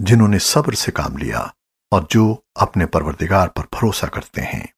जिन्होंने सब्र से काम लिया और जो अपने परवरदिगार पर भरोसा करते हैं।